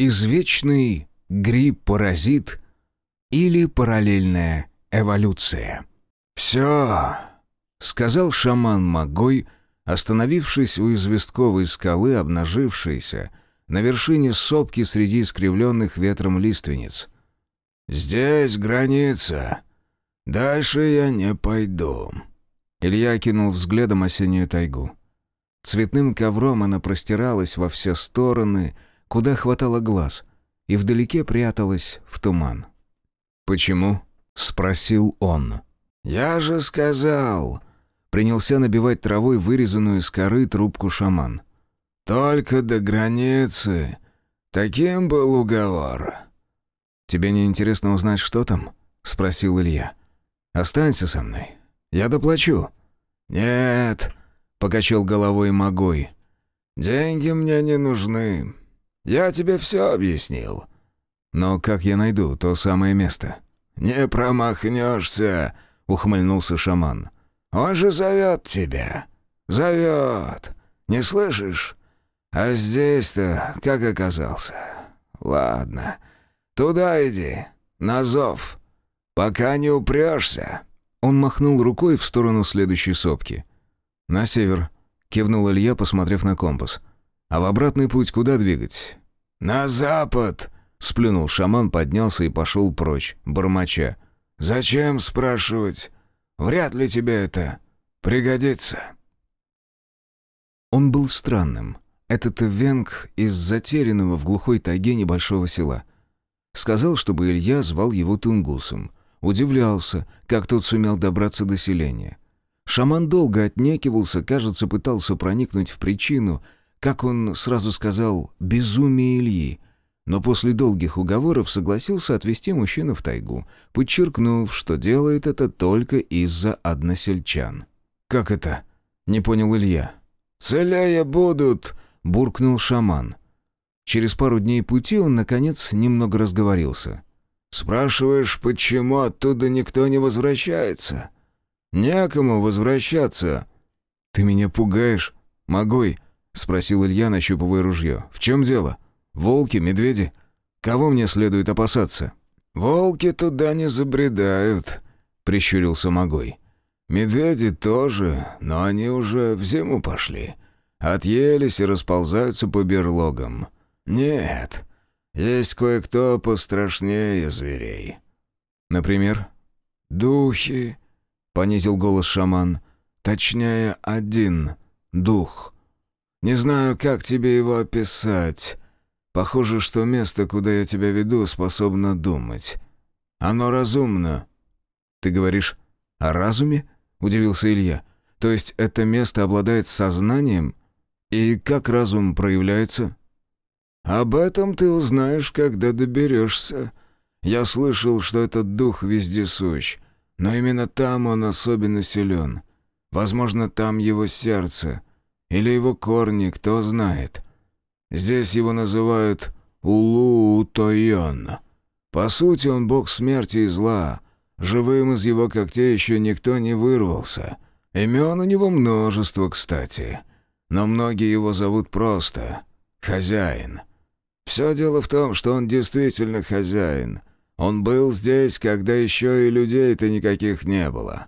Извечный гриб-паразит или параллельная эволюция. «Все», — сказал шаман Магой, остановившись у известковой скалы, обнажившейся на вершине сопки среди искривленных ветром лиственниц. «Здесь граница. Дальше я не пойду». Илья кинул взглядом осеннюю тайгу. Цветным ковром она простиралась во все стороны, куда хватало глаз, и вдалеке пряталась в туман. «Почему?» — спросил он. «Я же сказал!» — принялся набивать травой вырезанную из коры трубку шаман. «Только до границы. Таким был уговор». «Тебе не интересно узнать, что там?» — спросил Илья. «Останься со мной. Я доплачу». «Нет», — покачал головой Магой. «Деньги мне не нужны. Я тебе все объяснил». «Но как я найду то самое место?» «Не промахнешься», — ухмыльнулся шаман. «Он же зовет тебя. Зовет. Не слышишь? А здесь-то как оказался? Ладно, туда иди, на зов. Пока не упрешься». Он махнул рукой в сторону следующей сопки. «На север», — кивнул Илья, посмотрев на компас. «А в обратный путь куда двигать?» «На запад!» — сплюнул шаман, поднялся и пошел прочь, бормоча. «Зачем спрашивать? Вряд ли тебе это пригодится». Он был странным. Этот венг из затерянного в глухой тайге небольшого села. Сказал, чтобы Илья звал его Тунгусом. Удивлялся, как тот сумел добраться до селения. Шаман долго отнекивался, кажется, пытался проникнуть в причину — как он сразу сказал, безумие Ильи, но после долгих уговоров согласился отвезти мужчину в тайгу, подчеркнув, что делает это только из-за односельчан. «Как это?» — не понял Илья. «Целяя будут!» — буркнул шаман. Через пару дней пути он, наконец, немного разговорился. «Спрашиваешь, почему оттуда никто не возвращается?» «Некому возвращаться». «Ты меня пугаешь, Могой», — спросил Илья, нащупывая ружье. «В чем дело? Волки, медведи? Кого мне следует опасаться?» «Волки туда не забредают», — прищурился Могой. «Медведи тоже, но они уже в зиму пошли. Отъелись и расползаются по берлогам. Нет, есть кое-кто пострашнее зверей». «Например?» «Духи», — понизил голос шаман. «Точнее, один дух». Не знаю, как тебе его описать. Похоже, что место, куда я тебя веду, способно думать. Оно разумно». «Ты говоришь о разуме?» — удивился Илья. «То есть это место обладает сознанием? И как разум проявляется?» «Об этом ты узнаешь, когда доберешься. Я слышал, что этот дух вездесущ, но именно там он особенно силен. Возможно, там его сердце». Или его корни, кто знает. Здесь его называют Улу-Утойон. По сути, он бог смерти и зла. Живым из его когтей еще никто не вырвался. Имен у него множество, кстати. Но многие его зовут просто «Хозяин». Все дело в том, что он действительно хозяин. Он был здесь, когда еще и людей-то никаких не было.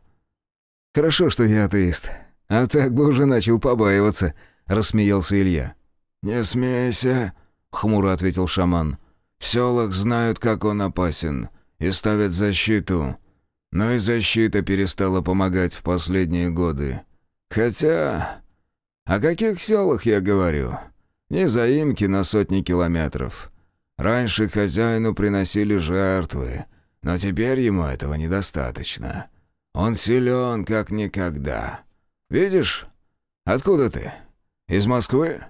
«Хорошо, что я атеист», «А так бы уже начал побаиваться», — рассмеялся Илья. «Не смейся», — хмуро ответил шаман. «В селах знают, как он опасен, и ставят защиту. Но и защита перестала помогать в последние годы. Хотя... О каких селах я говорю? Не заимки на сотни километров. Раньше хозяину приносили жертвы, но теперь ему этого недостаточно. Он силен, как никогда». «Видишь? Откуда ты? Из Москвы?»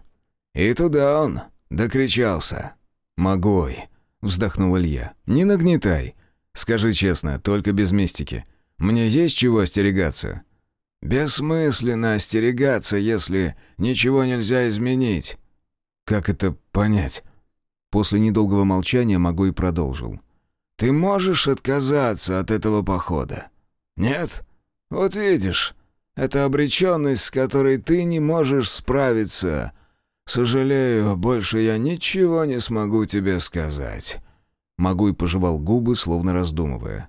«И туда он докричался». «Могой», — вздохнул Илья. «Не нагнетай. Скажи честно, только без мистики. Мне есть чего остерегаться?» «Бессмысленно остерегаться, если ничего нельзя изменить». «Как это понять?» После недолгого молчания Могой продолжил. «Ты можешь отказаться от этого похода?» «Нет? Вот видишь, это обреченность, с которой ты не можешь справиться. «Сожалею, больше я ничего не смогу тебе сказать». Могуй пожевал губы, словно раздумывая.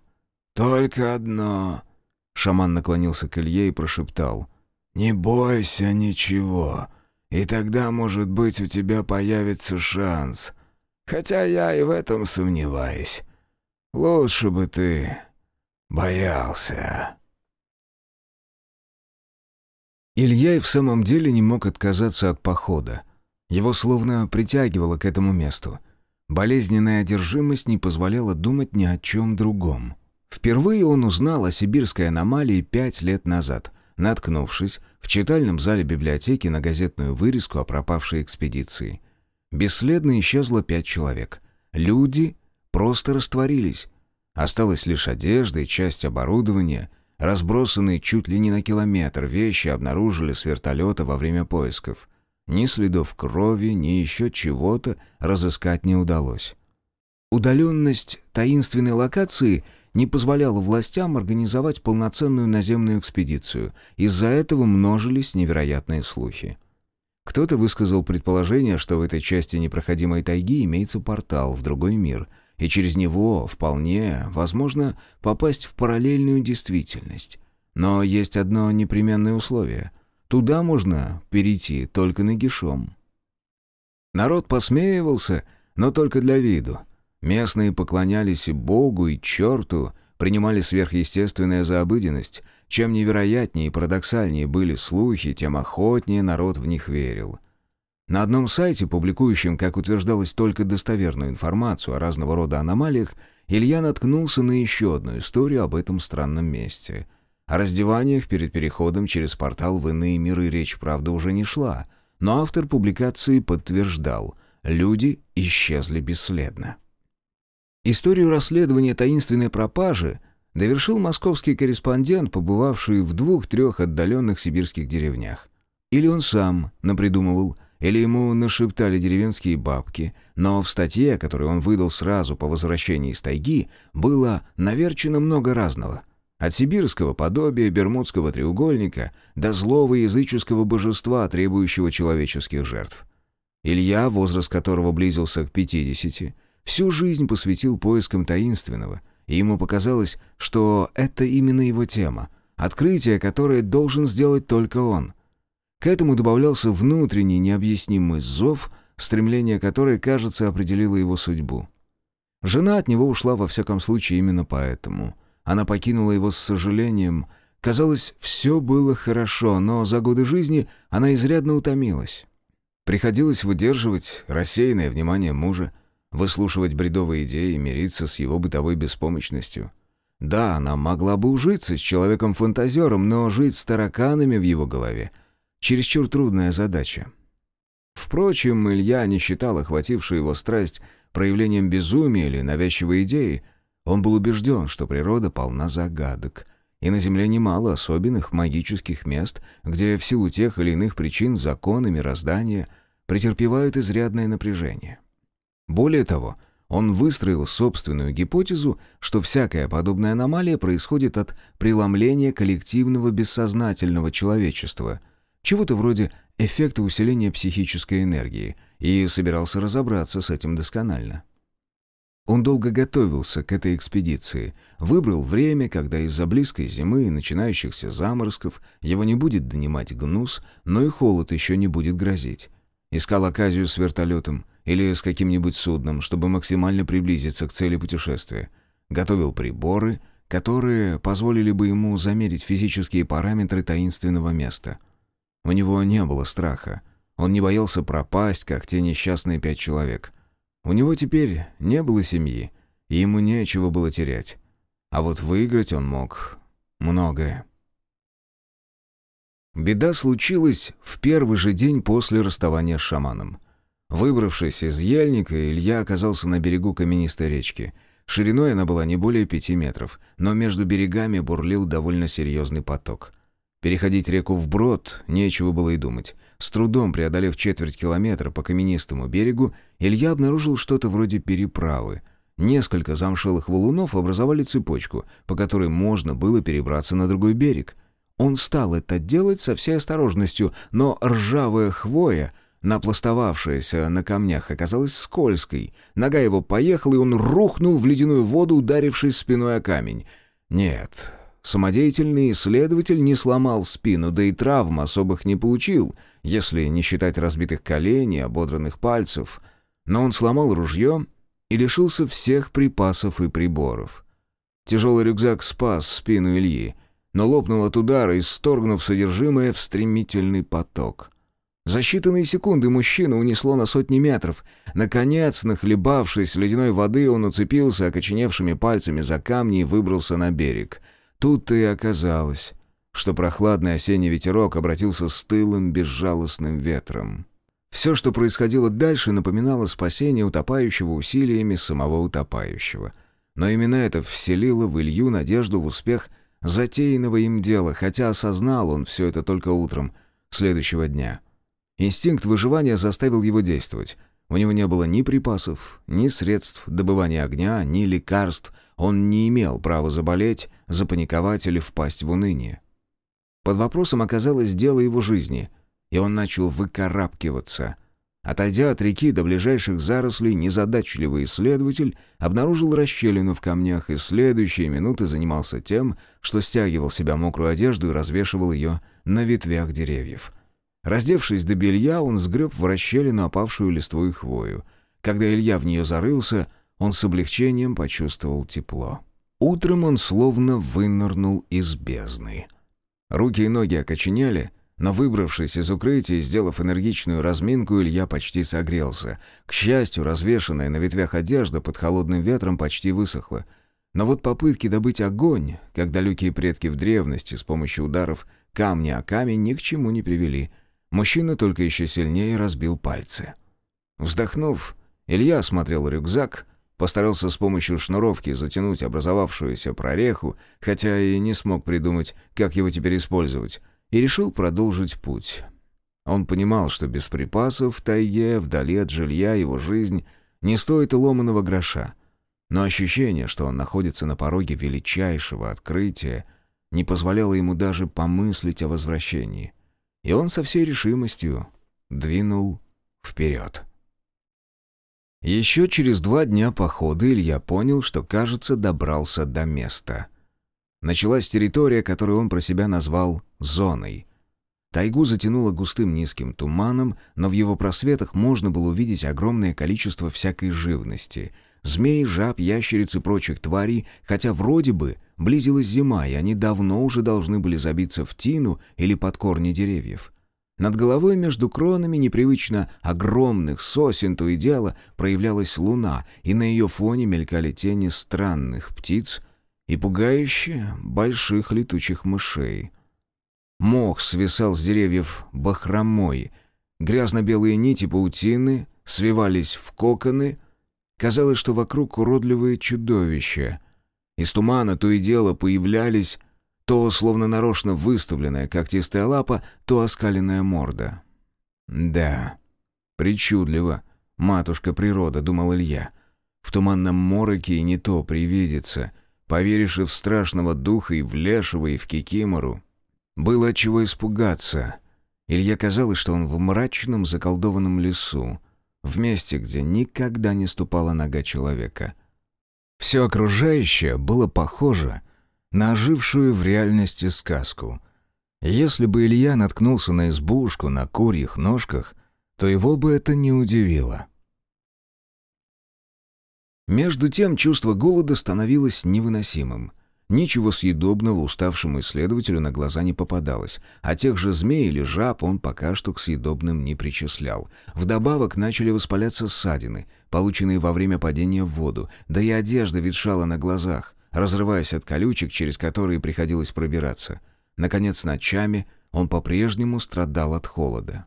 «Только одно...» Шаман наклонился к Илье и прошептал. «Не бойся ничего, и тогда, может быть, у тебя появится шанс. Хотя я и в этом сомневаюсь. Лучше бы ты боялся». Илья и в самом деле не мог отказаться от похода. Его словно притягивало к этому месту. Болезненная одержимость не позволяла думать ни о чем другом. Впервые он узнал о сибирской аномалии пять лет назад, наткнувшись в читальном зале библиотеки на газетную вырезку о пропавшей экспедиции. Бесследно исчезло пять человек. Люди просто растворились. Осталась лишь одежда и часть оборудования. Разбросанные чуть ли не на километр вещи обнаружили с вертолета во время поисков. Ни следов крови, ни еще чего-то разыскать не удалось. Удаленность таинственной локации не позволяла властям организовать полноценную наземную экспедицию. Из-за этого множились невероятные слухи. Кто-то высказал предположение, что в этой части непроходимой тайги имеется портал в другой мир, и через него вполне возможно попасть в параллельную действительность. Но есть одно непременное условие — Туда можно перейти только нагишом. Народ посмеивался, но только для виду. Местные поклонялись и Богу, и черту, принимали сверхъестественное за обыденность. Чем невероятнее и парадоксальнее были слухи, тем охотнее народ в них верил. На одном сайте, публикующем, как утверждалось, только достоверную информацию о разного рода аномалиях, Илья наткнулся на еще одну историю об этом странном месте — о раздеваниях перед переходом через портал в иные миры речь, правда, уже не шла, но автор публикации подтверждал – люди исчезли бесследно. Историю расследования таинственной пропажи довершил московский корреспондент, побывавший в двух-трех отдаленных сибирских деревнях. Или он сам напридумывал, или ему нашептали деревенские бабки, но в статье, которую он выдал сразу по возвращении из тайги, было наверчено много разного – от сибирского подобия Бермудского треугольника до злого языческого божества, требующего человеческих жертв. Илья, возраст которого близился к 50, всю жизнь посвятил поискам таинственного, и ему показалось, что это именно его тема, открытие, которое должен сделать только он. К этому добавлялся внутренний необъяснимый зов, стремление которое, кажется, определило его судьбу. Жена от него ушла во всяком случае именно поэтому — она покинула его с сожалением. Казалось, все было хорошо, но за годы жизни она изрядно утомилась. Приходилось выдерживать рассеянное внимание мужа, выслушивать бредовые идеи и мириться с его бытовой беспомощностью. Да, она могла бы ужиться с человеком-фантазером, но жить с тараканами в его голове — чересчур трудная задача. Впрочем, Илья не считал охватившую его страсть проявлением безумия или навязчивой идеи, он был убежден, что природа полна загадок, и на Земле немало особенных магических мест, где в силу тех или иных причин законы мироздания претерпевают изрядное напряжение. Более того, он выстроил собственную гипотезу, что всякая подобная аномалия происходит от преломления коллективного бессознательного человечества, чего-то вроде эффекта усиления психической энергии, и собирался разобраться с этим досконально. Он долго готовился к этой экспедиции, выбрал время, когда из-за близкой зимы и начинающихся заморозков его не будет донимать гнус, но и холод еще не будет грозить. Искал оказию с вертолетом или с каким-нибудь судном, чтобы максимально приблизиться к цели путешествия. Готовил приборы, которые позволили бы ему замерить физические параметры таинственного места. У него не было страха. Он не боялся пропасть, как те несчастные пять человек — у него теперь не было семьи, и ему нечего было терять. А вот выиграть он мог многое. Беда случилась в первый же день после расставания с шаманом. Выбравшись из ельника, Илья оказался на берегу каменистой речки. Шириной она была не более пяти метров, но между берегами бурлил довольно серьезный поток. Переходить реку вброд нечего было и думать. С трудом преодолев четверть километра по каменистому берегу, Илья обнаружил что-то вроде переправы. Несколько замшелых валунов образовали цепочку, по которой можно было перебраться на другой берег. Он стал это делать со всей осторожностью, но ржавая хвоя напластовавшаяся на камнях, оказалась скользкой. Нога его поехала, и он рухнул в ледяную воду, ударившись спиной о камень. Нет, самодеятельный исследователь не сломал спину, да и травм особых не получил, если не считать разбитых коленей, ободранных пальцев. Но он сломал ружье и лишился всех припасов и приборов. Тяжелый рюкзак спас спину Ильи, но лопнул от удара, исторгнув содержимое в стремительный поток. За считанные секунды мужчину унесло на сотни метров. Наконец, нахлебавшись ледяной воды, он уцепился окоченевшими пальцами за камни и выбрался на берег. Тут-то и оказалось, что прохладный осенний ветерок обратился с тылым безжалостным ветром. Все, что происходило дальше, напоминало спасение утопающего усилиями самого утопающего. Но именно это вселило в Илью надежду в успех затеянного им дела, хотя осознал он все это только утром следующего дня. Инстинкт выживания заставил его действовать. У него не было ни припасов, ни средств добывания огня, ни лекарств. Он не имел права заболеть, запаниковать или впасть в уныние. Под вопросом оказалось дело его жизни, и он начал выкарабкиваться. Отойдя от реки до ближайших зарослей, незадачливый исследователь обнаружил расщелину в камнях и следующие минуты занимался тем, что стягивал себя мокрую одежду и развешивал ее на ветвях деревьев. Раздевшись до белья, он сгреб в расщелину опавшую листву и хвою. Когда Илья в нее зарылся, он с облегчением почувствовал тепло. Утром он словно вынырнул из бездны. Руки и ноги окоченели, но выбравшись из укрытия и сделав энергичную разминку, Илья почти согрелся. К счастью, развешанная на ветвях одежда под холодным ветром почти высохла. Но вот попытки добыть огонь, как далекие предки в древности с помощью ударов камня о камень, ни к чему не привели. Мужчина только еще сильнее разбил пальцы. Вздохнув, Илья осмотрел рюкзак, Постарался с помощью шнуровки затянуть образовавшуюся прореху, хотя и не смог придумать, как его теперь использовать, и решил продолжить путь. Он понимал, что без припасов в тайге, вдали от жилья, его жизнь не стоит и ломаного гроша. Но ощущение, что он находится на пороге величайшего открытия, не позволяло ему даже помыслить о возвращении. И он со всей решимостью двинул вперед. Еще через два дня похода Илья понял, что, кажется, добрался до места. Началась территория, которую он про себя назвал «зоной». Тайгу затянуло густым низким туманом, но в его просветах можно было увидеть огромное количество всякой живности. Змей, жаб, ящериц и прочих тварей, хотя вроде бы близилась зима, и они давно уже должны были забиться в тину или под корни деревьев. Над головой между кронами непривычно огромных сосен то и дело проявлялась луна, и на ее фоне мелькали тени странных птиц и пугающие больших летучих мышей. Мох свисал с деревьев бахромой, грязно-белые нити паутины свивались в коконы, казалось, что вокруг уродливые чудовища. Из тумана то и дело появлялись то словно нарочно выставленная когтистая лапа, то оскаленная морда. «Да, причудливо, матушка природа», — думал Илья. «В туманном мороке и не то привидится. Поверишь и в страшного духа, и в лешего, и в кикимору». Было от чего испугаться. Илья казалось, что он в мрачном заколдованном лесу, в месте, где никогда не ступала нога человека. Все окружающее было похоже на ожившую в реальности сказку. Если бы Илья наткнулся на избушку на курьих ножках, то его бы это не удивило. Между тем чувство голода становилось невыносимым. Ничего съедобного уставшему исследователю на глаза не попадалось, а тех же змей или жаб он пока что к съедобным не причислял. Вдобавок начали воспаляться ссадины, полученные во время падения в воду, да и одежда ветшала на глазах разрываясь от колючек, через которые приходилось пробираться. Наконец, ночами он по-прежнему страдал от холода.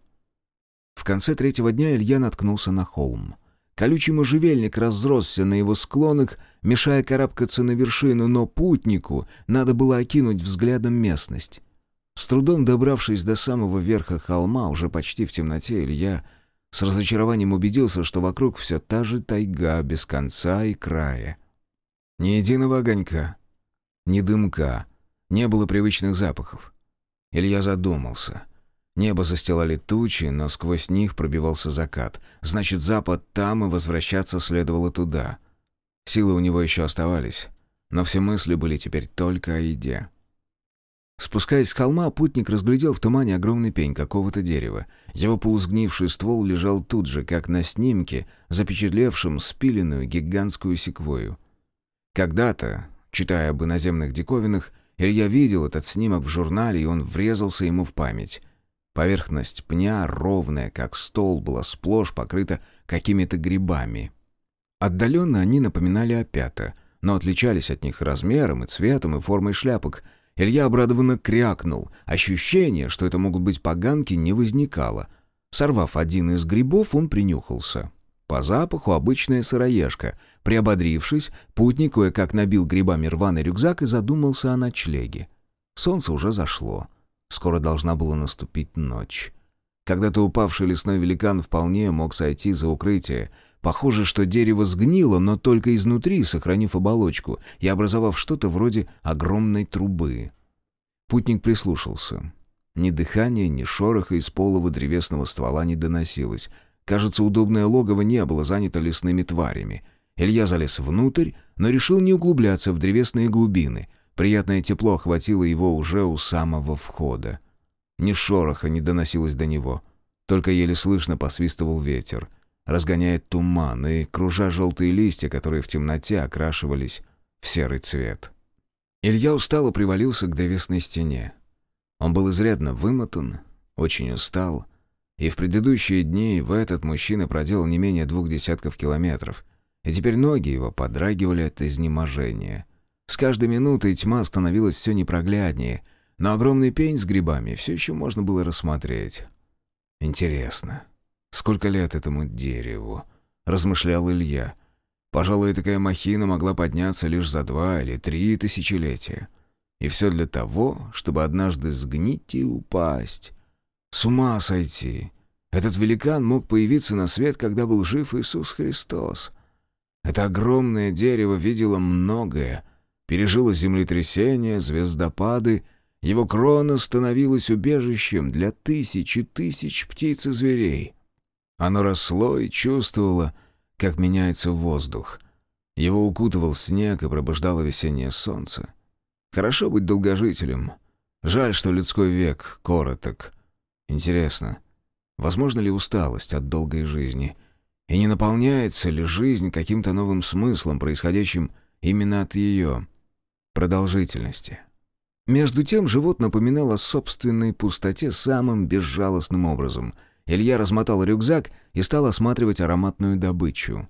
В конце третьего дня Илья наткнулся на холм. Колючий можжевельник разросся на его склонах, мешая карабкаться на вершину, но путнику надо было окинуть взглядом местность. С трудом добравшись до самого верха холма, уже почти в темноте, Илья с разочарованием убедился, что вокруг все та же тайга без конца и края. Ни единого огонька, ни дымка, не было привычных запахов. Илья задумался. Небо застилали тучи, но сквозь них пробивался закат. Значит, запад там, и возвращаться следовало туда. Силы у него еще оставались, но все мысли были теперь только о еде. Спускаясь с холма, путник разглядел в тумане огромный пень какого-то дерева. Его полусгнивший ствол лежал тут же, как на снимке, запечатлевшем спиленную гигантскую секвою. Когда-то, читая об иноземных диковинах, Илья видел этот снимок в журнале, и он врезался ему в память. Поверхность пня, ровная, как стол, была сплошь покрыта какими-то грибами. Отдаленно они напоминали опята, но отличались от них размером и цветом и формой шляпок. Илья обрадованно крякнул. Ощущение, что это могут быть поганки, не возникало. Сорвав один из грибов, он принюхался. По запаху обычная сыроежка. Приободрившись, путник кое-как набил грибами рваный рюкзак и задумался о ночлеге. Солнце уже зашло. Скоро должна была наступить ночь. Когда-то упавший лесной великан вполне мог сойти за укрытие. Похоже, что дерево сгнило, но только изнутри, сохранив оболочку и образовав что-то вроде огромной трубы. Путник прислушался. Ни дыхания, ни шороха из полого древесного ствола не доносилось. Кажется, удобное логово не было занято лесными тварями. Илья залез внутрь, но решил не углубляться в древесные глубины — Приятное тепло охватило его уже у самого входа. Ни шороха не доносилось до него. Только еле слышно посвистывал ветер, разгоняет туман и кружа желтые листья, которые в темноте окрашивались в серый цвет. Илья устало привалился к древесной стене. Он был изрядно вымотан, очень устал, и в предыдущие дни в этот мужчина проделал не менее двух десятков километров, и теперь ноги его подрагивали от изнеможения — с каждой минутой тьма становилась все непрогляднее, но огромный пень с грибами все еще можно было рассмотреть. «Интересно, сколько лет этому дереву?» — размышлял Илья. «Пожалуй, такая махина могла подняться лишь за два или три тысячелетия. И все для того, чтобы однажды сгнить и упасть. С ума сойти!» Этот великан мог появиться на свет, когда был жив Иисус Христос. Это огромное дерево видело многое, пережило землетрясения, звездопады, его крона становилась убежищем для тысяч и тысяч птиц и зверей. Оно росло и чувствовало, как меняется воздух. Его укутывал снег и пробуждало весеннее солнце. Хорошо быть долгожителем. Жаль, что людской век короток. Интересно, возможно ли усталость от долгой жизни? И не наполняется ли жизнь каким-то новым смыслом, происходящим именно от ее продолжительности. Между тем живот напоминал о собственной пустоте самым безжалостным образом. Илья размотал рюкзак и стал осматривать ароматную добычу.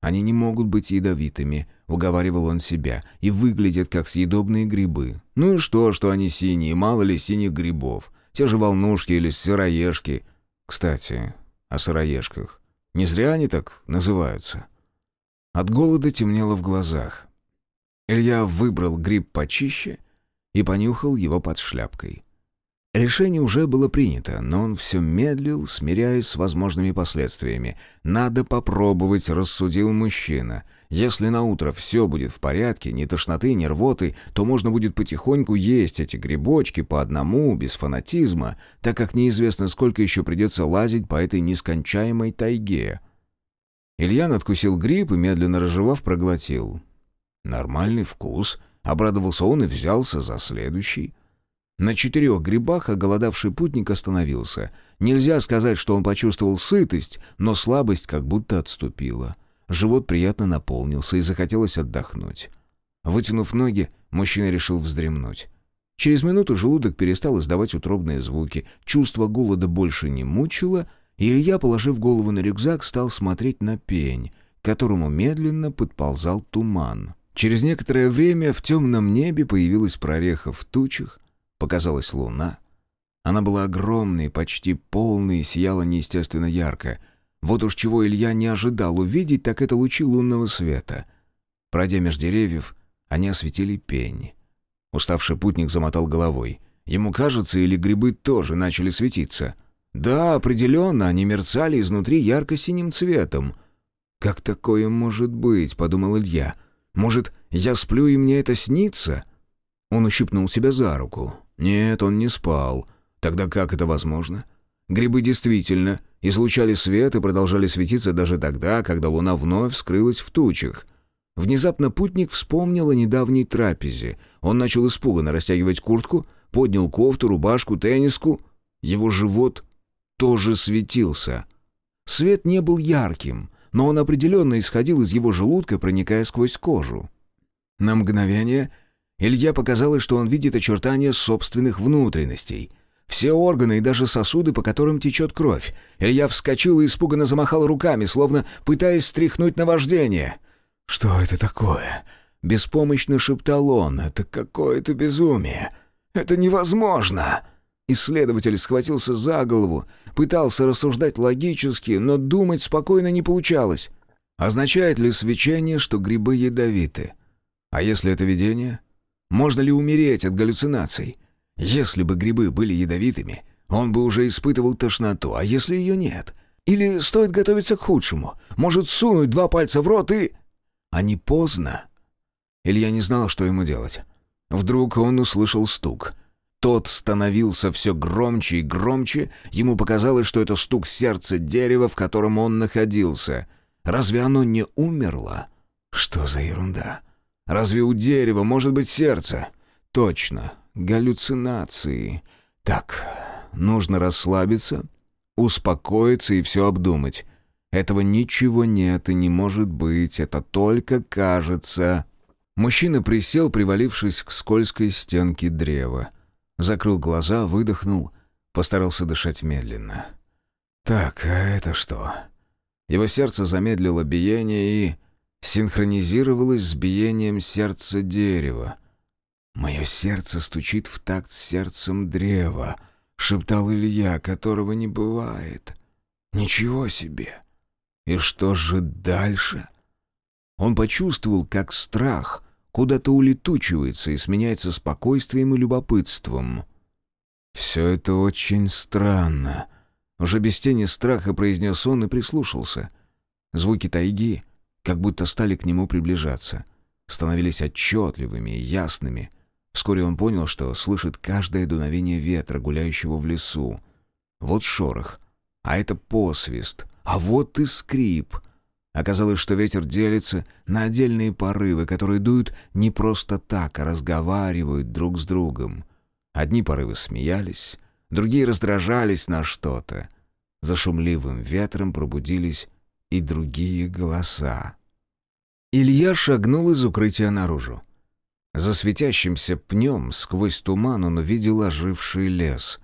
«Они не могут быть ядовитыми», — уговаривал он себя, — «и выглядят как съедобные грибы. Ну и что, что они синие, мало ли синих грибов, те же волнушки или сыроежки. Кстати, о сыроежках. Не зря они так называются». От голода темнело в глазах. Илья выбрал гриб почище и понюхал его под шляпкой. Решение уже было принято, но он все медлил, смиряясь с возможными последствиями. «Надо попробовать», — рассудил мужчина. «Если на утро все будет в порядке, ни тошноты, ни рвоты, то можно будет потихоньку есть эти грибочки по одному, без фанатизма, так как неизвестно, сколько еще придется лазить по этой нескончаемой тайге». Илья надкусил гриб и, медленно разжевав, проглотил. Нормальный вкус. Обрадовался он и взялся за следующий. На четырех грибах оголодавший путник остановился. Нельзя сказать, что он почувствовал сытость, но слабость как будто отступила. Живот приятно наполнился и захотелось отдохнуть. Вытянув ноги, мужчина решил вздремнуть. Через минуту желудок перестал издавать утробные звуки, чувство голода больше не мучило, и Илья, положив голову на рюкзак, стал смотреть на пень, к которому медленно подползал туман. Через некоторое время в темном небе появилась прореха в тучах, показалась луна. Она была огромной, почти полной сияла неестественно ярко. Вот уж чего Илья не ожидал увидеть, так это лучи лунного света. Пройдя меж деревьев, они осветили пень. Уставший путник замотал головой. Ему кажется, или грибы тоже начали светиться. Да, определенно, они мерцали изнутри ярко-синим цветом. «Как такое может быть?» — подумал Илья — может, я сплю и мне это снится?» Он ущипнул себя за руку. Нет, он не спал. Тогда как это возможно? Грибы действительно излучали свет и продолжали светиться даже тогда, когда луна вновь скрылась в тучах. Внезапно путник вспомнил о недавней трапезе. Он начал испуганно растягивать куртку, поднял кофту, рубашку, тенниску. Его живот тоже светился. Свет не был ярким, но он определенно исходил из его желудка, проникая сквозь кожу. На мгновение Илья показалось, что он видит очертания собственных внутренностей. Все органы и даже сосуды, по которым течет кровь. Илья вскочил и испуганно замахал руками, словно пытаясь стряхнуть наваждение. «Что это такое?» Беспомощно шептал он. «Это какое-то безумие! Это невозможно!» Исследователь схватился за голову, пытался рассуждать логически, но думать спокойно не получалось. Означает ли свечение, что грибы ядовиты? А если это видение? Можно ли умереть от галлюцинаций? Если бы грибы были ядовитыми, он бы уже испытывал тошноту, а если ее нет? Или стоит готовиться к худшему? Может, сунуть два пальца в рот и... А не поздно? Илья не знал, что ему делать. Вдруг он услышал стук — тот становился все громче и громче, ему показалось, что это стук сердца дерева, в котором он находился. Разве оно не умерло? Что за ерунда? Разве у дерева может быть сердце? Точно, галлюцинации. Так, нужно расслабиться, успокоиться и все обдумать. Этого ничего нет и не может быть, это только кажется. Мужчина присел, привалившись к скользкой стенке древа. Закрыл глаза, выдохнул, постарался дышать медленно. «Так, а это что?» Его сердце замедлило биение и синхронизировалось с биением сердца дерева. «Мое сердце стучит в такт с сердцем древа», — шептал Илья, которого не бывает. «Ничего себе! И что же дальше?» Он почувствовал, как страх — куда-то улетучивается и сменяется спокойствием и любопытством. «Все это очень странно», — уже без тени страха произнес он и прислушался. Звуки тайги как будто стали к нему приближаться, становились отчетливыми и ясными. Вскоре он понял, что слышит каждое дуновение ветра, гуляющего в лесу. Вот шорох, а это посвист, а вот и скрип — Оказалось, что ветер делится на отдельные порывы, которые дуют не просто так, а разговаривают друг с другом. Одни порывы смеялись, другие раздражались на что-то. За шумливым ветром пробудились и другие голоса. Илья шагнул из укрытия наружу. За светящимся пнем сквозь туман он увидел оживший лес.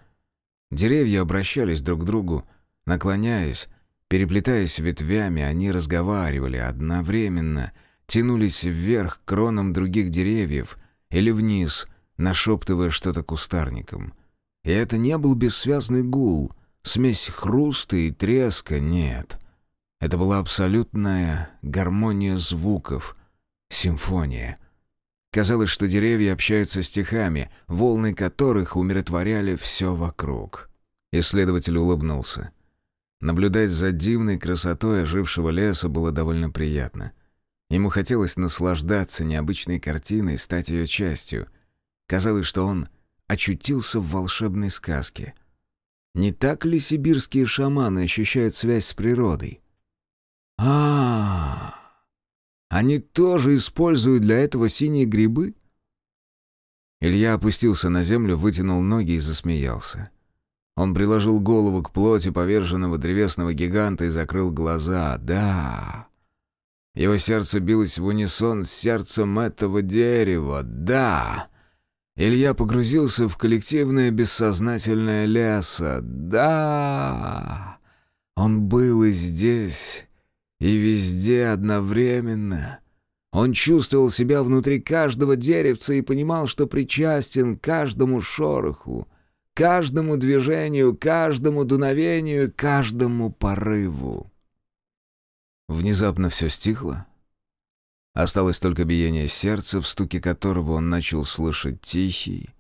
Деревья обращались друг к другу, наклоняясь, Переплетаясь ветвями, они разговаривали одновременно, тянулись вверх к других деревьев или вниз, нашептывая что-то кустарникам. И это не был бессвязный гул, смесь хруста и треска, нет. Это была абсолютная гармония звуков, симфония. Казалось, что деревья общаются стихами, волны которых умиротворяли все вокруг. Исследователь улыбнулся. Наблюдать за дивной красотой ожившего леса было довольно приятно. Ему хотелось наслаждаться необычной картиной, стать ее частью. Казалось, что он очутился в волшебной сказке. Не так ли сибирские шаманы ощущают связь с природой? А, Они тоже используют для этого синие грибы? Илья опустился на землю, вытянул ноги и засмеялся. Он приложил голову к плоти поверженного древесного гиганта и закрыл глаза. «Да!» Его сердце билось в унисон с сердцем этого дерева. «Да!» Илья погрузился в коллективное бессознательное леса. «Да!» Он был и здесь, и везде одновременно. Он чувствовал себя внутри каждого деревца и понимал, что причастен каждому шороху, каждому движению, каждому дуновению, каждому порыву. Внезапно все стихло. Осталось только биение сердца, в стуке которого он начал слышать тихий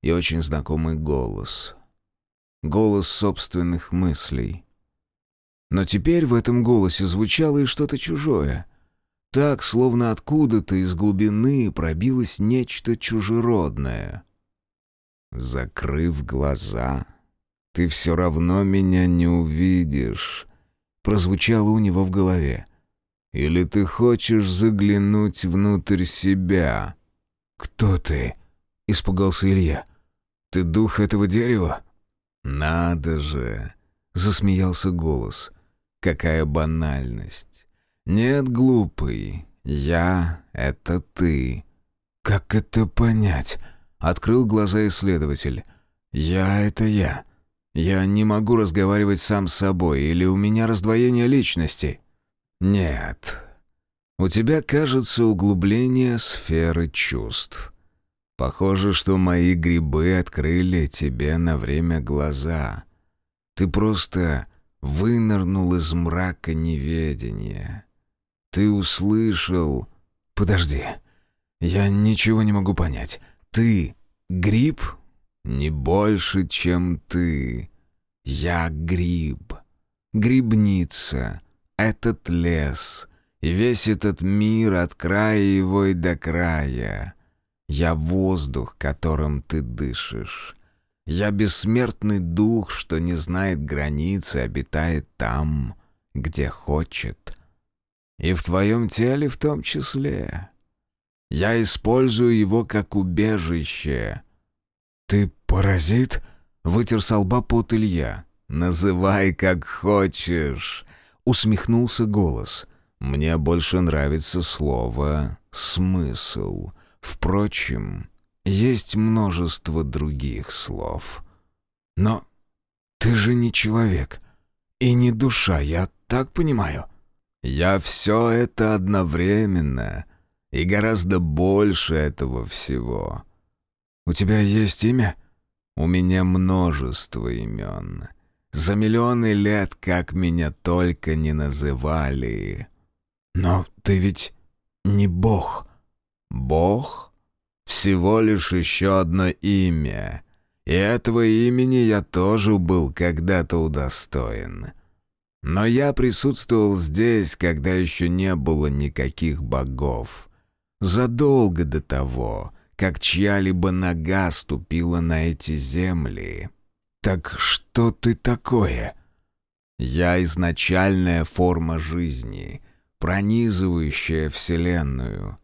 и очень знакомый голос. Голос собственных мыслей. Но теперь в этом голосе звучало и что-то чужое. Так, словно откуда-то из глубины пробилось нечто чужеродное — Закрыв глаза, ты все равно меня не увидишь», — прозвучало у него в голове. «Или ты хочешь заглянуть внутрь себя?» «Кто ты?» — испугался Илья. «Ты дух этого дерева?» «Надо же!» — засмеялся голос. «Какая банальность! Нет, глупый, я — это ты». «Как это понять?» — открыл глаза исследователь. «Я — это я. Я не могу разговаривать сам с собой, или у меня раздвоение личности?» «Нет. У тебя, кажется, углубление сферы чувств. Похоже, что мои грибы открыли тебе на время глаза. Ты просто вынырнул из мрака неведения. Ты услышал... Подожди, я ничего не могу понять. Ты гриб? Не больше, чем ты. Я гриб. Грибница. Этот лес. И весь этот мир от края его и до края. Я воздух, которым ты дышишь. Я бессмертный дух, что не знает границы, обитает там, где хочет. И в твоем теле в том числе. Я использую его как убежище. Ты паразит? Вытер со лба пот Илья. Называй как хочешь. Усмехнулся голос. Мне больше нравится слово «смысл». Впрочем, есть множество других слов. Но ты же не человек и не душа, я так понимаю. Я все это одновременно и гораздо больше этого всего. У тебя есть имя? У меня множество имен. За миллионы лет, как меня только не называли. Но ты ведь не бог. Бог — всего лишь еще одно имя, и этого имени я тоже был когда-то удостоен. Но я присутствовал здесь, когда еще не было никаких богов. Задолго до того, как чья-либо нога ступила на эти земли. «Так что ты такое?» «Я изначальная форма жизни, пронизывающая Вселенную».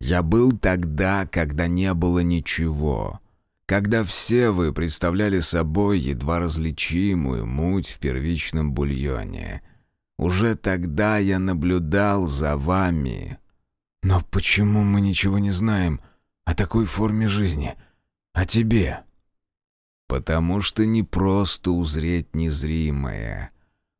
Я был тогда, когда не было ничего. Когда все вы представляли собой едва различимую муть в первичном бульоне. Уже тогда я наблюдал за вами. Но почему мы ничего не знаем о такой форме жизни? О тебе? Потому что не просто узреть незримое.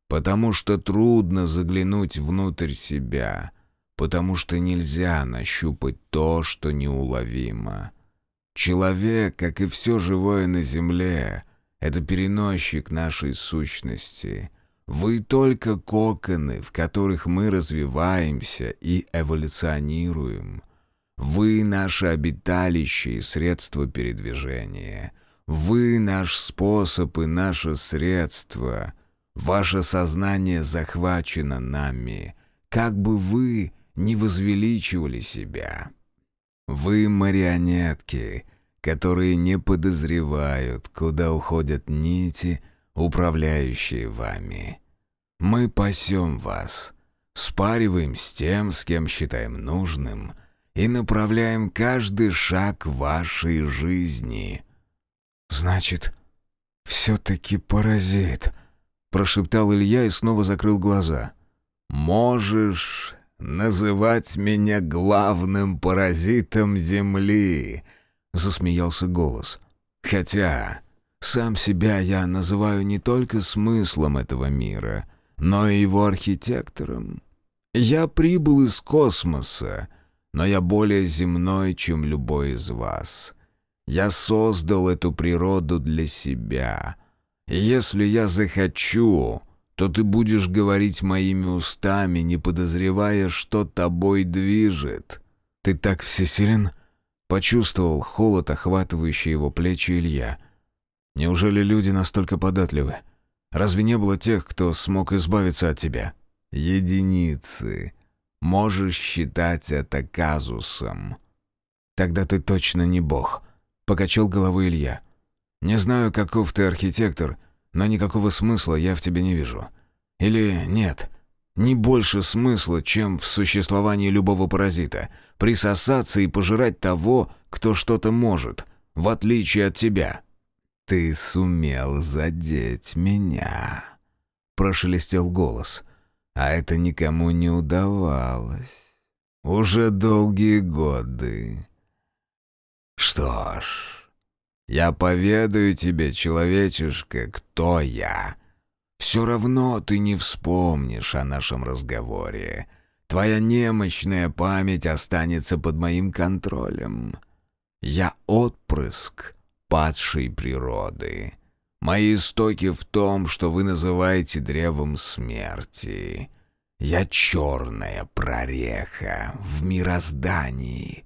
Потому что трудно заглянуть внутрь себя — потому что нельзя нащупать то, что неуловимо. Человек, как и все живое на земле, это переносчик нашей сущности. Вы только коконы, в которых мы развиваемся и эволюционируем. Вы наше обиталище и средство передвижения. Вы наш способ и наше средство. Ваше сознание захвачено нами. Как бы вы не возвеличивали себя. Вы марионетки, которые не подозревают, куда уходят нити, управляющие вами. Мы пасем вас, спариваем с тем, с кем считаем нужным, и направляем каждый шаг вашей жизни. «Значит, все-таки паразит», — прошептал Илья и снова закрыл глаза. «Можешь называть меня главным паразитом Земли», — засмеялся голос. «Хотя сам себя я называю не только смыслом этого мира, но и его архитектором. Я прибыл из космоса, но я более земной, чем любой из вас. Я создал эту природу для себя. И если я захочу, то ты будешь говорить моими устами, не подозревая, что тобой движет. Ты так всесилен?» Почувствовал холод, охватывающий его плечи Илья. «Неужели люди настолько податливы? Разве не было тех, кто смог избавиться от тебя?» «Единицы. Можешь считать это казусом». «Тогда ты точно не бог», — покачал головой Илья. «Не знаю, каков ты архитектор, но никакого смысла я в тебе не вижу. Или нет, не больше смысла, чем в существовании любого паразита. Присосаться и пожирать того, кто что-то может, в отличие от тебя. «Ты сумел задеть меня», — прошелестел голос. «А это никому не удавалось. Уже долгие годы. Что ж, я поведаю тебе, человечишка, кто я. Все равно ты не вспомнишь о нашем разговоре. Твоя немощная память останется под моим контролем. Я отпрыск падшей природы. Мои истоки в том, что вы называете древом смерти. Я черная прореха в мироздании.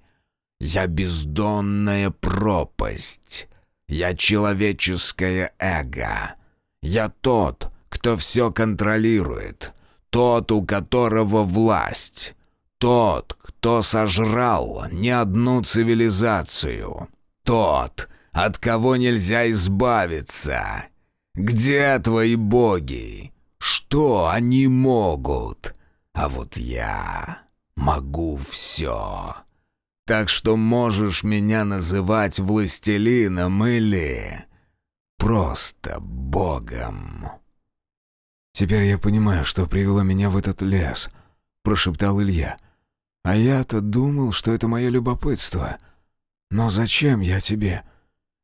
Я бездонная пропасть. Я человеческое эго. Я тот, кто все контролирует. Тот, у которого власть. Тот, кто сожрал не одну цивилизацию. Тот, от кого нельзя избавиться. Где твои боги? Что они могут? А вот я могу все. Так что можешь меня называть властелином или просто богом. «Теперь я понимаю, что привело меня в этот лес», — прошептал Илья. «А я-то думал, что это мое любопытство. Но зачем я тебе?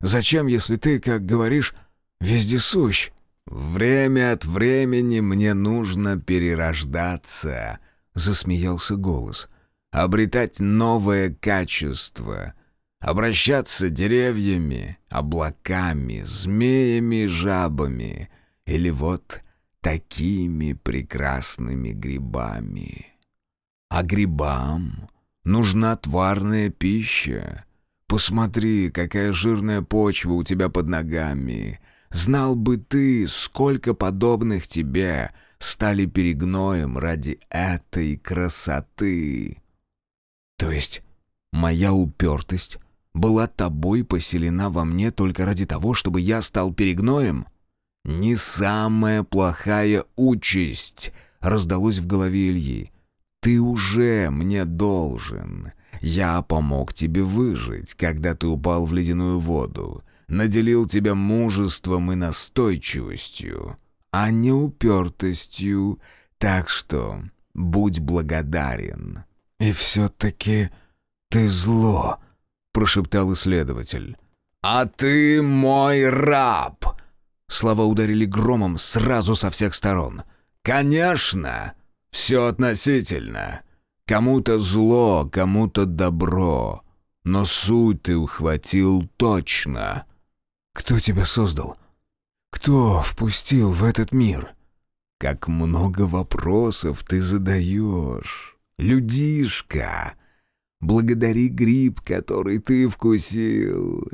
Зачем, если ты, как говоришь, вездесущ?» «Время от времени мне нужно перерождаться», — засмеялся голос. «Обретать новое качество, обращаться деревьями, облаками, змеями жабами, или вот такими прекрасными грибами. А грибам нужна тварная пища. Посмотри, какая жирная почва у тебя под ногами. Знал бы ты, сколько подобных тебе стали перегноем ради этой красоты. То есть моя упертость была тобой поселена во мне только ради того, чтобы я стал перегноем? «Не самая плохая участь», — раздалось в голове Ильи. «Ты уже мне должен. Я помог тебе выжить, когда ты упал в ледяную воду, наделил тебя мужеством и настойчивостью, а не упертостью, так что будь благодарен». «И все-таки ты зло», — прошептал исследователь. «А ты мой раб!» Слова ударили громом сразу со всех сторон. «Конечно! Все относительно. Кому-то зло, кому-то добро. Но суть ты ухватил точно». «Кто тебя создал? Кто впустил в этот мир?» «Как много вопросов ты задаешь, людишка!» Благодари гриб, который ты вкусил.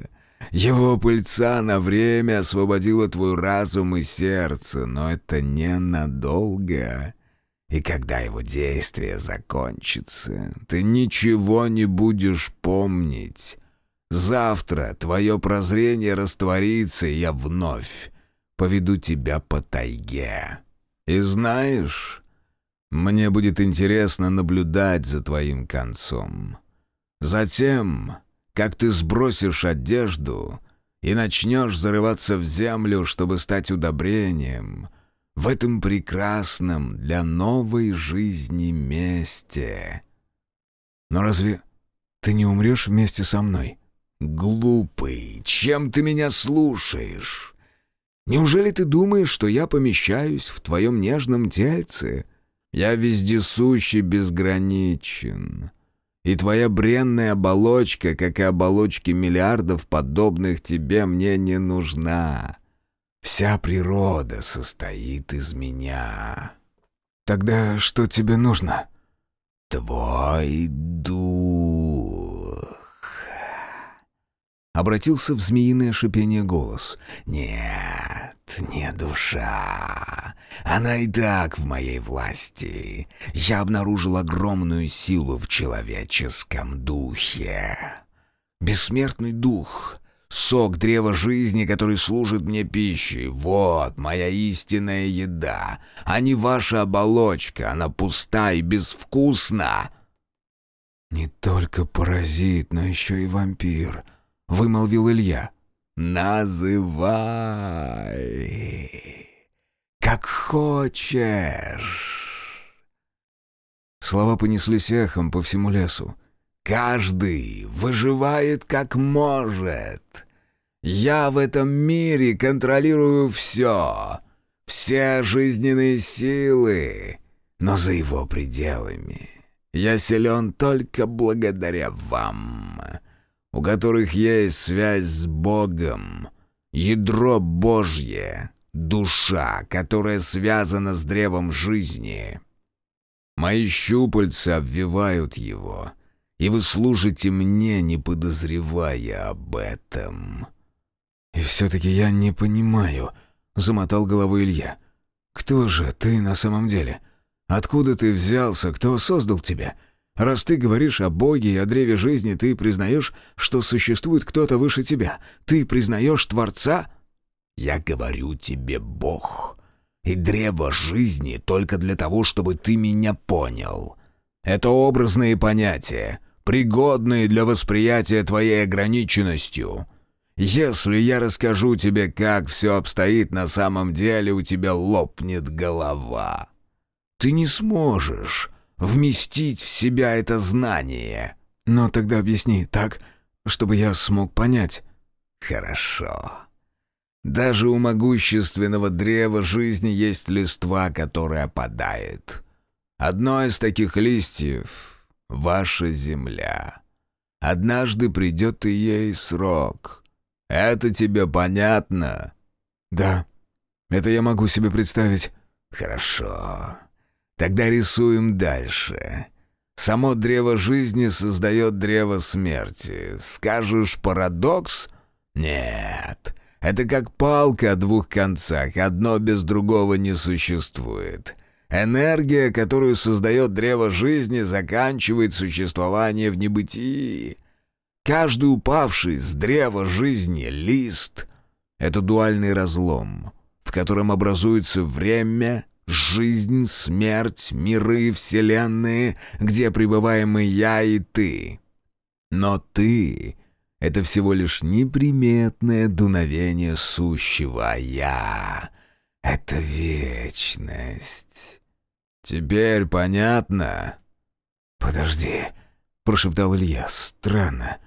Его пыльца на время освободила твой разум и сердце, но это ненадолго. И когда его действие закончится, ты ничего не будешь помнить. Завтра твое прозрение растворится, и я вновь поведу тебя по тайге. И знаешь, мне будет интересно наблюдать за твоим концом. Затем как ты сбросишь одежду и начнешь зарываться в землю, чтобы стать удобрением в этом прекрасном для новой жизни месте. Но разве ты не умрешь вместе со мной? Глупый, чем ты меня слушаешь? Неужели ты думаешь, что я помещаюсь в твоем нежном тельце? Я вездесущий безграничен. И твоя бренная оболочка, как и оболочки миллиардов подобных тебе, мне не нужна. Вся природа состоит из меня. Тогда что тебе нужно? Твой дух. Обратился в змеиное шипение голос. Нет, не душа. Она и так в моей власти. Я обнаружил огромную силу в человеческом духе. Бессмертный дух Сок древа жизни, который служит мне пищей. Вот моя истинная еда, а не ваша оболочка. Она пуста и безвкусна». «Не только паразит, но еще и вампир», — вымолвил Илья. «Называй, как хочешь». Слова понеслись эхом по всему лесу. «Каждый выживает как может. Я в этом мире контролирую все, все жизненные силы, но за его пределами я силен только благодаря вам» у которых есть связь с Богом, ядро Божье, душа, которая связана с древом жизни. Мои щупальца обвивают его, и вы служите мне, не подозревая об этом». «И все-таки я не понимаю», — замотал головой Илья. «Кто же ты на самом деле? Откуда ты взялся? Кто создал тебя? Раз ты говоришь о Боге и о древе жизни, ты признаешь, что существует кто-то выше тебя. Ты признаешь Творца?» «Я говорю тебе Бог. И древо жизни только для того, чтобы ты меня понял. Это образные понятия, пригодные для восприятия твоей ограниченностью. Если я расскажу тебе, как все обстоит на самом деле, у тебя лопнет голова. Ты не сможешь вместить в себя это знание. Но тогда объясни так, чтобы я смог понять. Хорошо. Даже у могущественного древа жизни есть листва, которая опадает. Одно из таких листьев — ваша земля. Однажды придет и ей срок. Это тебе понятно? Да. Это я могу себе представить. Хорошо. Тогда рисуем дальше. Само древо жизни создает древо смерти. Скажешь парадокс? Нет. Это как палка о двух концах. Одно без другого не существует. Энергия, которую создает древо жизни, заканчивает существование в небытии. Каждый упавший с древа жизни лист — это дуальный разлом, в котором образуется время Жизнь, смерть, миры, вселенные, где пребываем и я, и ты. Но ты — это всего лишь неприметное дуновение сущего «я». Это вечность. Теперь понятно? «Подожди», — прошептал Илья, — «странно.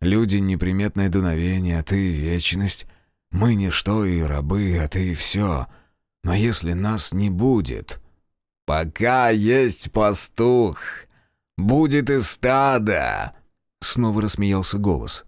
Люди — неприметное дуновение, а ты — вечность. Мы — ничто и рабы, а ты — все». Но если нас не будет... «Пока есть пастух, будет и стадо!» Снова рассмеялся голос.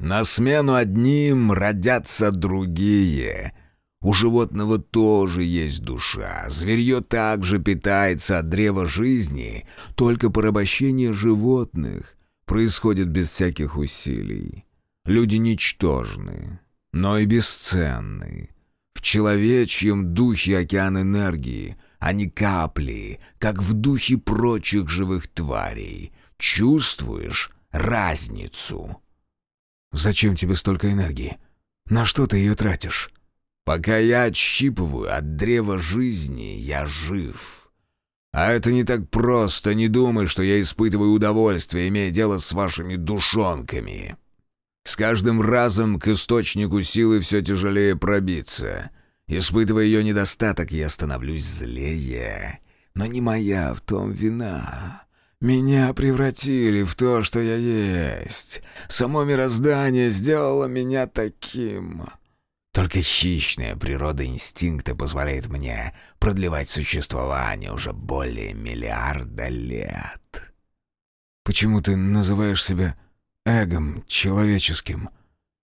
«На смену одним родятся другие. У животного тоже есть душа. Зверье также питается от древа жизни, только порабощение животных происходит без всяких усилий. Люди ничтожны, но и бесценны. В человечьем духе океан энергии, а не капли, как в духе прочих живых тварей. Чувствуешь разницу? Зачем тебе столько энергии? На что ты ее тратишь? Пока я отщипываю от древа жизни, я жив. А это не так просто, не думай, что я испытываю удовольствие, имея дело с вашими душонками. С каждым разом к источнику силы все тяжелее пробиться. Испытывая ее недостаток, я становлюсь злее. Но не моя в том вина. Меня превратили в то, что я есть. Само мироздание сделало меня таким. Только хищная природа инстинкта позволяет мне продлевать существование уже более миллиарда лет. Почему ты называешь себя эгом человеческим.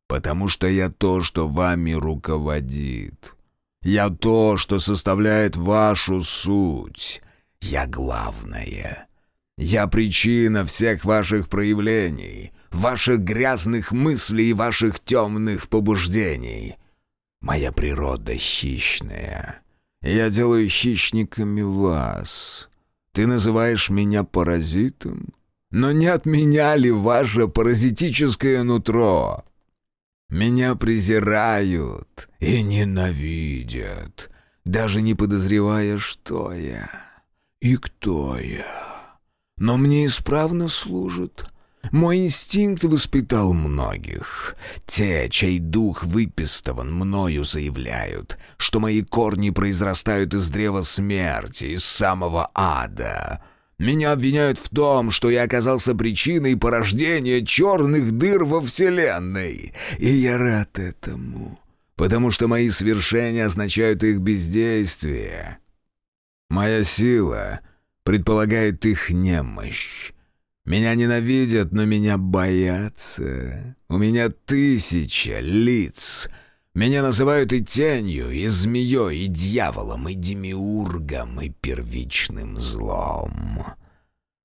Потому что я то, что вами руководит. Я то, что составляет вашу суть. Я главное. Я причина всех ваших проявлений, ваших грязных мыслей и ваших темных побуждений. Моя природа хищная. Я делаю хищниками вас. Ты называешь меня паразитом? Но не от меня ли ваше паразитическое нутро? Меня презирают и ненавидят, даже не подозревая, что я и кто я. Но мне исправно служат. Мой инстинкт воспитал многих. Те, чей дух выпистован мною, заявляют, что мои корни произрастают из древа смерти, из самого ада. Меня обвиняют в том, что я оказался причиной порождения черных дыр во Вселенной. И я рад этому, потому что мои свершения означают их бездействие. Моя сила предполагает их немощь. Меня ненавидят, но меня боятся. У меня тысяча лиц. Меня называют и тенью, и змеей, и дьяволом, и демиургом, и первичным злом.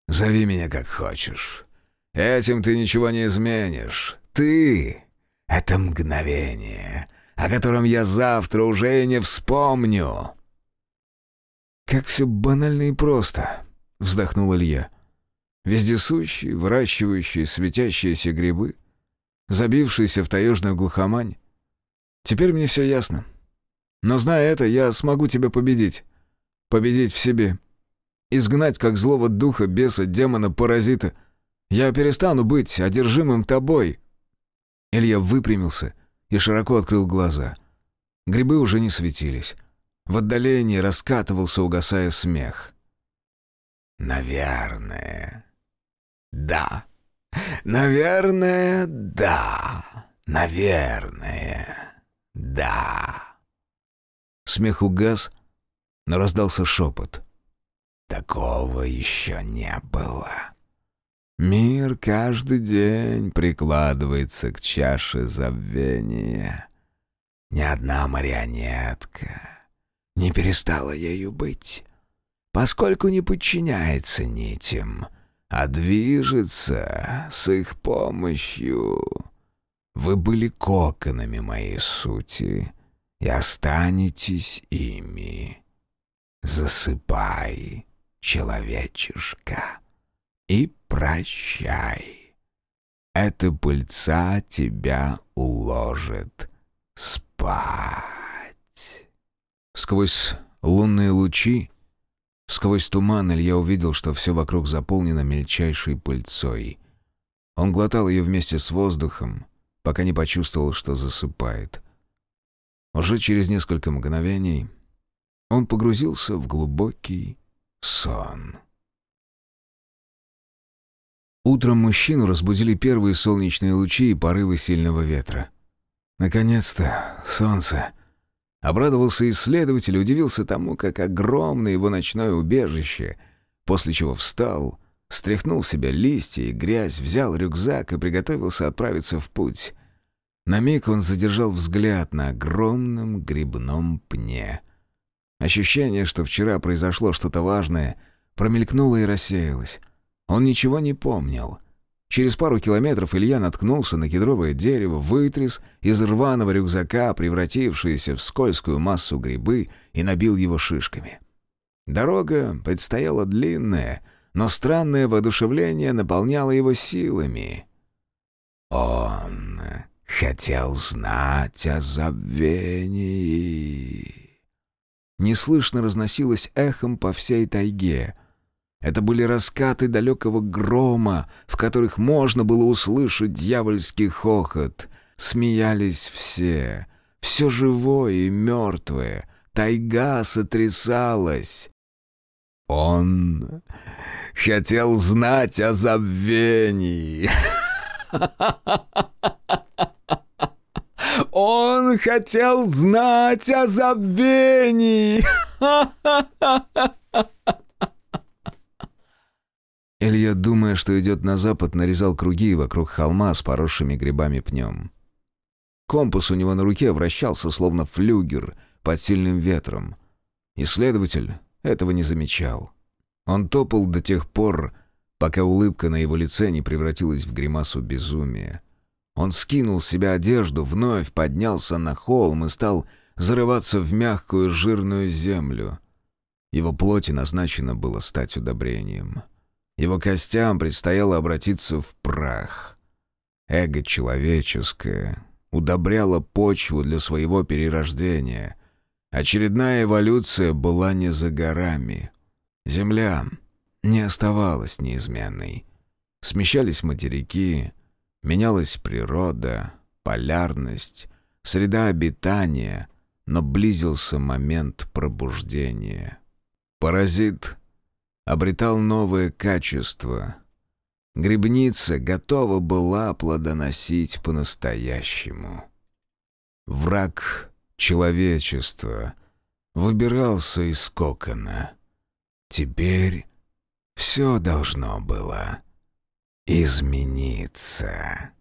Зови меня как хочешь. Этим ты ничего не изменишь. Ты — это мгновение, о котором я завтра уже и не вспомню. «Как все банально и просто», — вздохнул Илья. Вездесущие, выращивающие светящиеся грибы, забившиеся в таежную глухомань. Теперь мне все ясно. Но зная это, я смогу тебя победить. Победить в себе. Изгнать как злого духа, беса, демона, паразита. Я перестану быть одержимым тобой. Илья выпрямился и широко открыл глаза. Грибы уже не светились. В отдалении раскатывался, угасая смех. «Наверное. Да. Наверное, да. Наверное, да». Смех угас, но раздался шепот. «Такого еще не было». Мир каждый день прикладывается к чаше забвения. Ни одна марионетка не перестала ею быть, поскольку не подчиняется нитям, а движется с их помощью. Вы были коконами моей сути и останетесь ими. Засыпай, человечишка, и прощай. Эта пыльца тебя уложит спать. Сквозь лунные лучи, сквозь туман Илья увидел, что все вокруг заполнено мельчайшей пыльцой. Он глотал ее вместе с воздухом, пока не почувствовал, что засыпает. Уже через несколько мгновений он погрузился в глубокий сон. Утром мужчину разбудили первые солнечные лучи и порывы сильного ветра. Наконец-то солнце Обрадовался исследователь удивился тому, как огромно его ночное убежище, после чего встал, стряхнул себя листья и грязь, взял рюкзак и приготовился отправиться в путь. На миг он задержал взгляд на огромном грибном пне. Ощущение, что вчера произошло что-то важное, промелькнуло и рассеялось. Он ничего не помнил. Через пару километров Илья наткнулся на кедровое дерево, вытряс из рваного рюкзака, превратившиеся в скользкую массу грибы, и набил его шишками. Дорога предстояла длинная, но странное воодушевление наполняло его силами. «Он хотел знать о забвении». Неслышно разносилось эхом по всей тайге — это были раскаты далекого грома, в которых можно было услышать дьявольский хохот. Смеялись все, все живое и мертвое. Тайга сотрясалась. Он хотел знать о забвении. Он хотел знать о забвении. Илья, думая, что идет на запад, нарезал круги вокруг холма с поросшими грибами пнем. Компас у него на руке вращался, словно флюгер, под сильным ветром. Исследователь этого не замечал. Он топал до тех пор, пока улыбка на его лице не превратилась в гримасу безумия. Он скинул с себя одежду, вновь поднялся на холм и стал зарываться в мягкую жирную землю. Его плоти назначено было стать удобрением. Его костям предстояло обратиться в прах. Эго человеческое удобряла почву для своего перерождения. Очередная эволюция была не за горами. Земля не оставалась неизменной. Смещались материки, менялась природа, полярность, среда обитания, но близился момент пробуждения. Паразит обретал новые качества. Грибница готова была плодоносить по-настоящему. Враг человечества выбирался из кокона. Теперь все должно было измениться.